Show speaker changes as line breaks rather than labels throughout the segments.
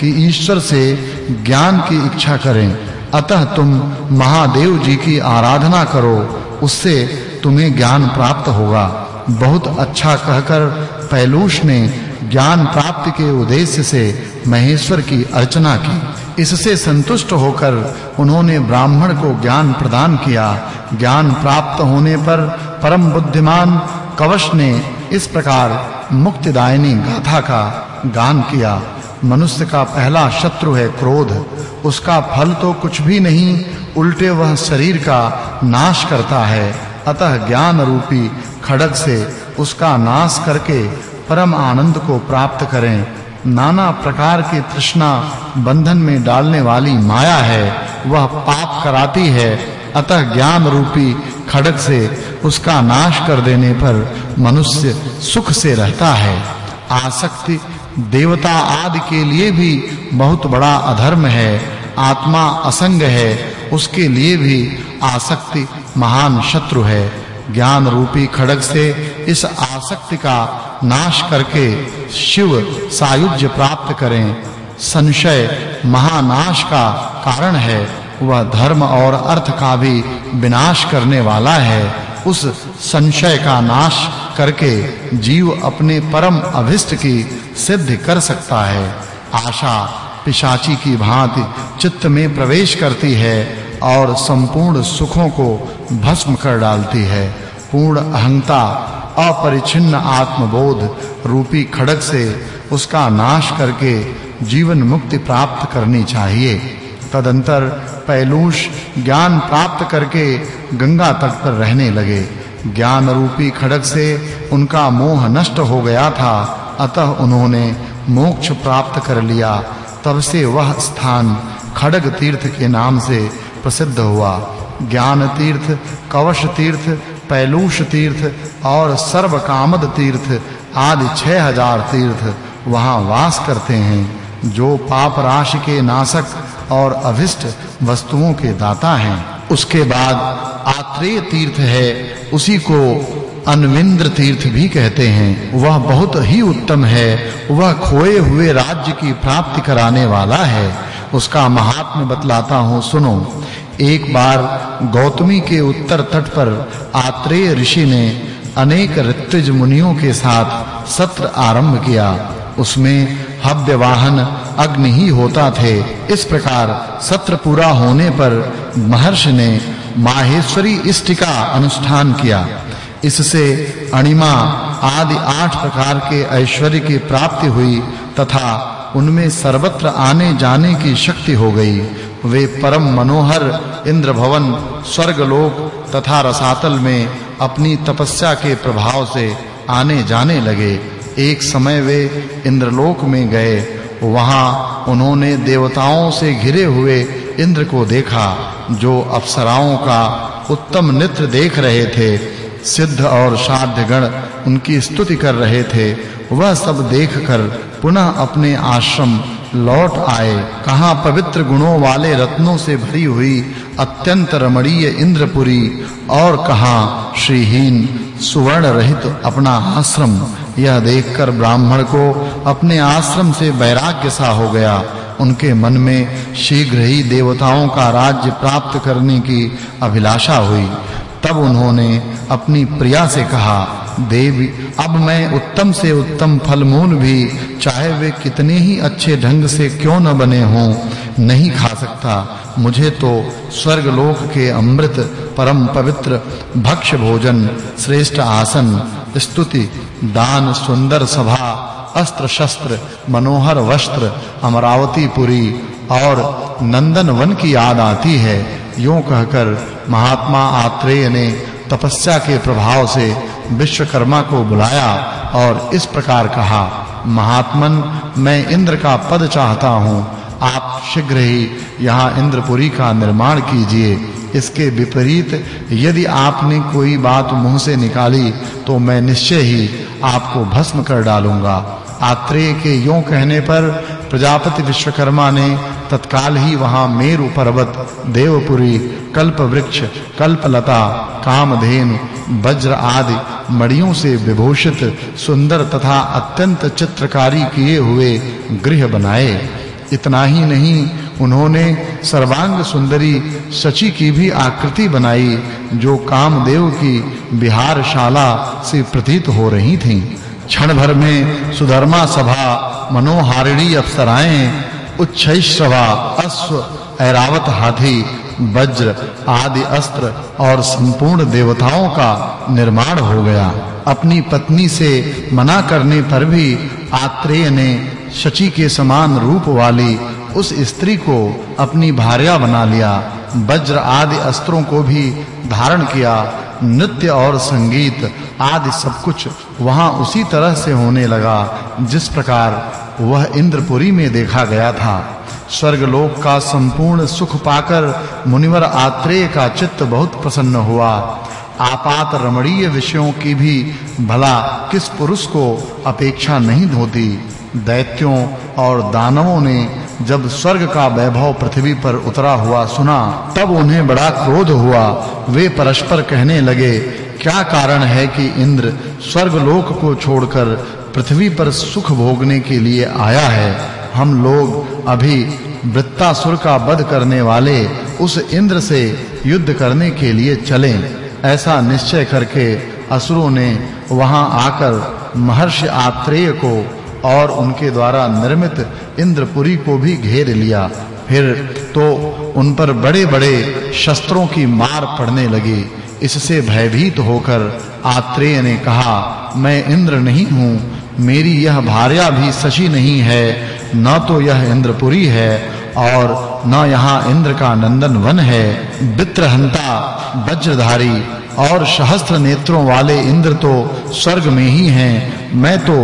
कि ईश्वर से ज्ञान की इच्छा करें। अतः तुम महादेव जी की आराधना करो, उससे तुम्हें ज्ञान प्राप्त होगा। बहुत अच्छा कहकर पैलूष ने ज्ञान प्राप्ति के उद्देश्य से महेश्वर की अर्चना की। इससे संतुष्ट होकर उन्होंने ब्राह्मण को ज्ञान प्रदान किया। ज्ञान प्राप्त होने पर परम बुद्धिमान कवश ने इस प्रकार मुक्तिदायिनी गाथा का गान किया। मनुष्य का पहला शत्रु है क्रोध। उसका फल तो कुछ भी नहीं, उल्टे वह शरीर का नाश करता है। अतः ज्ञान रूपी खड़ग से उसका नाश करके परम आनंद को प्राप्त करें। नाना प्रकार की तृष्णा बंधन में डालने वाली माया है, वह पाप कराती है। अतः ज्ञान रूपी खड़ग से उसका नाश कर देने पर मनुष्य सुख से रहता है। आसक्ति देवता आदि के लिए भी बहुत बड़ा अधर्म है, आत्मा असंग है, उसके लिए भी आसक्ति महान शत्रु है। ज्ञान रूपी खड़ग से इस आसक्ति का नाश करके शिव सायुज्य प्राप्त करें। संशय महानाश का कारण है, वह धर्म और अर्थ का भी विनाश करने वाला है। उस संशय का नाश करके जीव अपने परम अभिष्ट की सिद्धि कर सकता है। आशा पिशाची की भांति चित्त में प्रवेश करती है और संपूर्ण सुखों को भस्म कर डालती है। पूर्ण अहंता अपरिचिन्न आत्मबोध रूपी खड़ग से उसका नाश करके जीवन मुक्ति प्राप्त करनी चाहिए। तदंतर पैलूष ज्ञान प्राप्त करके गंगा तट पर रहने लगे। ज्ञान रूपी खड़ग से उनका मोह नष्ट हो गया था। अतः उन्होंने मोक्ष प्राप्त कर लिया। तब से वह स्थान खड़ग तीर्थ के नाम से प्रसिद्ध हुआ। ज्ञान तीर्थ, कवश तीर्थ, पैलूष तीर्थ और सर्वकामद तीर्थ आदि 6000 तीर्थ वहाँ वास करते हैं, जो पाप राशि के नाशक और अभिष्ट वस्तुओं के दाता हैं। उसके बाद आत्रेय तीर्थ है, उसी को अनविंद्र तीर्थ भी कहते हैं, वह बहुत ही उत्तम है, वह खोए हुए राज्य की प्राप्ति कराने वाला है। उसका महात्म्य बतलाता हूँ, सुनो। एक बार गौतमी के उत्तर तट पर आत्रेय ऋषि ने अनेक ऋत्विज मुनियों के साथ सत्र आरंभ किया। उसमें हव्य वाहन, अग्नि ही होता थे। इस प्रकार सत्र पूरा होने पर महर्षि ने माहेश्वरी इष्टि का अनुष्ठान किया। इससे अणिमा आदि आठ प्रकार के ऐश्वर्य की प्राप्ति हुई तथा उनमें सर्वत्र आने जाने की शक्ति हो गई। वे परम मनोहर इंद्र भवन स्वर्ग लोक तथा रसातल में अपनी तपस्या के प्रभाव से आने जाने लगे। एक समय वे इंद्रलोक में गए। वहाँ उन्होंने देवताओं से घिरे हुए इंद्र को देखा, जो अप्सराओं का उत्तम नृत्य देख रहे थे। सिद्ध और साध्य गण उनकी स्तुति कर रहे थे। वह सब देखकर पुनः अपने आश्रम लौट आए। कहाँ पवित्र गुणों वाले रत्नों से भरी हुई अत्यंत रमणीय इंद्रपुरी और कहाँ श्रीहीन सुवर्ण रहित अपना आश्रम। यह देखकर ब्राह्मण को अपने आश्रम से वैराग्य सा हो गया। उनके मन में शीघ्र ही देवताओं का राज्य प्राप्त करने की अभिलाषा हुई। तब उन्होंने अपनी प्रिया से कहा, देवी, अब मैं उत्तम से उत्तम फल मूल भी, चाहे वे कितने ही अच्छे ढंग से क्यों न बने हों, नहीं खा सकता। मुझे तो स्वर्ग लोक के अमृत, परम पवित्र भक्ष भोजन, श्रेष्ठ आसन, स्तुति, दान, सुंदर सभा, अस्त्र शस्त्र, मनोहर वस्त्र, अमरावती पुरी और नंदन वन की याद आती है। यूँ कहकर महात्मा आत्रेय ने तपस्या के प्रभाव से विश्वकर्मा को बुलाया और इस प्रकार कहा, महात्मन, मैं इंद्र का पद चाहता हूँ। आप शीघ्र ही यहाँ इंद्रपुरी का निर्माण कीजिए। इसके विपरीत, यदि आपने कोई बात मुँह से निकाली तो मैं निश्चय ही आपको भस्म कर डालूँगा। आत्रेय के यों कहने पर प्रजापति विश्वकर्मा ने तत्काल ही वहाँ मेरु पर्वत, देवपुरी कल्प वृक्ष कल्पलता, कामधेनु, वज्र आदि मणियों से विभूषित, सुंदर तथा अत्यंत चित्रकारी किए हुए गृह बनाए। इतना ही नहीं, उन्होंने सर्वांग सुंदरी सची की भी आकृति बनाई, जो कामदेव की विहारशाला से प्रतीत हो रही थीं। क्षण भर में सुधर्मा सभा, मनोहारिणी अप्सराएँ उच्छैश्रवा अश्व, ऐरावत, हाथी, वज्र आदि अस्त्र और संपूर्ण देवताओं का निर्माण हो गया। अपनी पत्नी से मना करने पर भी आत्रेय ने शची के समान रूप वाली उस स्त्री को अपनी भार्या बना लिया। वज्र आदि अस्त्रों को भी धारण किया। नृत्य और संगीत आदि सब कुछ वहाँ उसी तरह से होने लगा, जिस प्रकार वह इंद्रपुरी में देखा गया था। स्वर्गलोक का संपूर्ण सुख पाकर मुनिवर आत्रेय का चित्त बहुत प्रसन्न हुआ। आपात रमणीय विषयों की भी भला किस पुरुष को अपेक्षा नहीं होती दैत्यों और दानवों ने जब स्वर्ग का वैभव पृथ्वी पर उतरा हुआ सुना, तब उन्हें बड़ा क्रोध हुआ। वे परस्पर कहने लगे, क्या कारण है कि इंद्र स्वर्ग लोक को छोड़कर पृथ्वी पर सुख भोगने के लिए आया है। हम लोग अभी वृत्तासुर का वध करने वाले उस इंद्र से युद्ध करने के लिए चलें। ऐसा निश्चय करके असुरों ने वहाँ आकर महर्षि आत्रेय को और उनके द्वारा निर्मित इंद्रपुरी को भी घेर लिया। फिर तो उन पर बड़े-बड़े शस्त्रों की मार पड़ने लगी। इससे भयभीत होकर आत्रेय ने कहा मैं इंद्र नहीं हूँ, मेरी यह भार्या भी शशि नहीं है, न तो यह इंद्रपुरी है, और न यहाँ इंद्र का नंदन वन है, वित्रहंता, वज्रधारी, और सहस्त्र नेत्रों वाले इंद्र तो स्वर्ग में ही हैं, मैं तो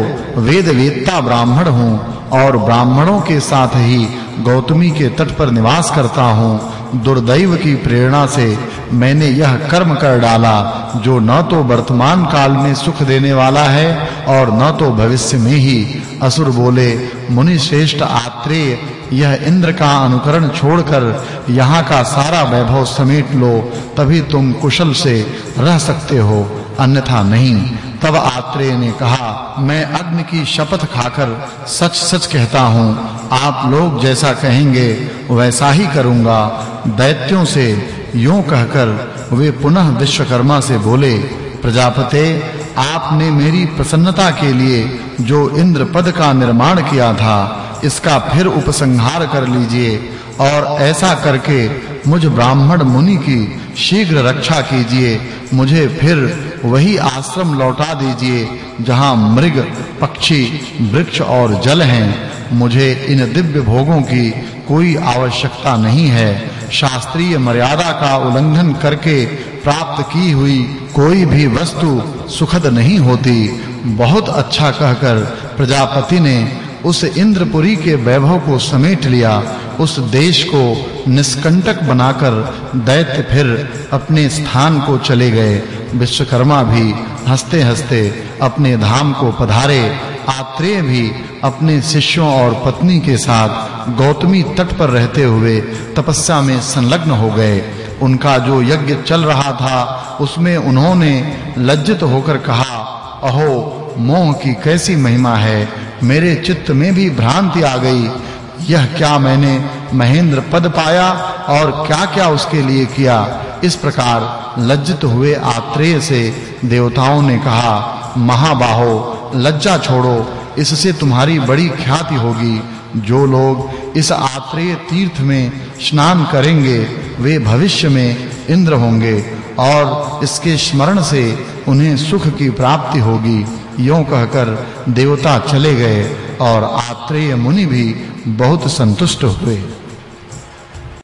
वेद वेदता ब्राह्मण हूँ, और ब्राह्मणों के साथ ही गौतमी के तट पर निवास करता हूँ दुर्दैव की प्रेरणा से मैंने यह कर्म कर डाला, जो न तो वर्तमान काल में सुख देने वाला है और न तो भविष्य में ही। असुर बोले मुनि श्रेष्ठ आत्रेय, यह इंद्र का अनुकरण छोड़कर यहाँ का सारा वैभव समेट लो, तभी तुम कुशल से रह सकते हो। अन्यथा नहीं। तब आत्रेय ने कहा, मैं अग्नि की शपथ खाकर सच-सच कहता हूँ। आप लोग जैसा कहेंगे, वैसा ही करूँगा। दैत्यों से यूँ कहकर वे पुनः विश्वकर्मा से बोले, प्रजापते, आपने मेरी प्रसन्नता के लिए जो इंद्र पद का निर्माण किया था, इसका फिर उपसंहार कर लीजिए और ऐसा करके मुझ ब्राह्मण मुनि की शीघ्र रक्षा कीजिए। मुझे फिर वही आश्रम लौटा दीजिए, जहाँ मृग, पक्षी, वृक्ष और जल हैं। मुझे इन दिव्य भोगों की कोई आवश्यकता नहीं है। शास्त्रीय मर्यादा का उल्लंघन करके प्राप्त की हुई कोई भी वस्तु सुखद नहीं होती। बहुत अच्छा कहकर प्रजापति ने उस इंद्रपुरी के वैभव को समेट लिया। उस देश को निष्कंटक बनाकर दैत्य फिर अपने स्थान को चले गए। विश्वकर्मा भी हंसते-हंसते अपने धाम को पधारे, आत्रेय भी अपने शिष्यों और पत्नी के साथ गौतमी तट पर रहते हुए तपस्या में संलग्न हो गए। उनका जो यज्ञ चल रहा था, उसमें उन्होंने लज्जित होकर कहा, अहो, मोह की कैसी महिमा है, मेरे चित्त में भी भ्रांति आ गई। यह क्या मैंने महेंद्र पद पाया और क्या-क्या उसके लिए किया? इस प्रकार लज्जित हुए आत्रेय से देवताओं ने कहा, महाबाहो, लज्जा छोड़ो, इससे तुम्हारी बड़ी ख्याति होगी। जो लोग इस आत्रेय तीर्थ में स्नान करेंगे, वे भविष्य में इंद्र होंगे और इसके स्मरण से उन्हें सुख की प्राप्ति होगी। यूँ कहकर देवता चले गए। और आत्रेय मुनि भी बहुत संतुष्ट हुए।